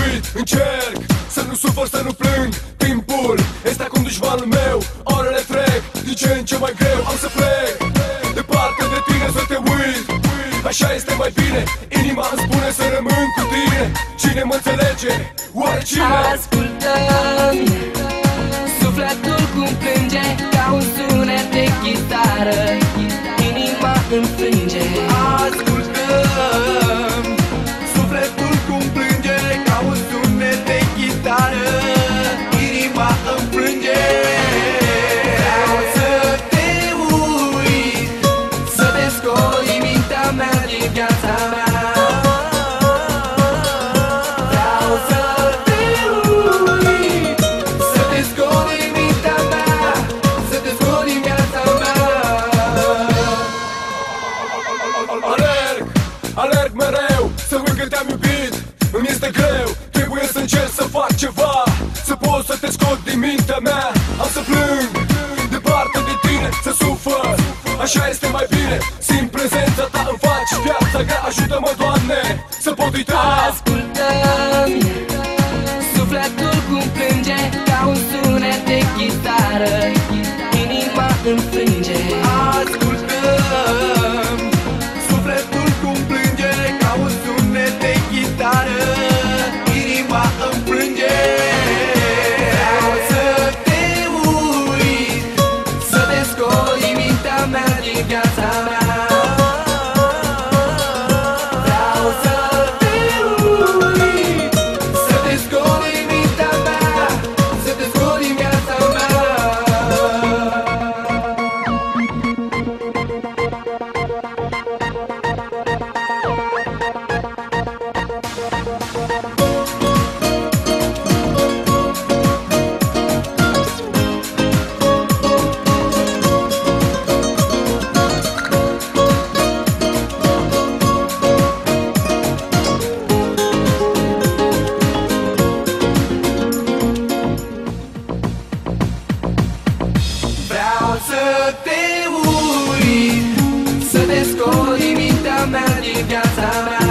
Uit Încerc, să nu sufăr, să nu plâng Timpul este acum dușmanul meu Orele trec, din ce în ce mai greu Am să plec, departe de tine să te uit Așa este mai bine, inima îmi spune să rămân cu tine. Cine mă înțelege? Oare cine? Ascultă-mi pot uita Ascultă-mi Sufletul cum plânge Ca un sunet de chitară. Inima îmi frânge Ascultă-mi Sufletul cum plânge Ca un sunet de chitară. Inima îmi frânge Vreau să te uit Să descoi mintea mea din viața mea Să te uiți Să descoli mintea mea din viața mea.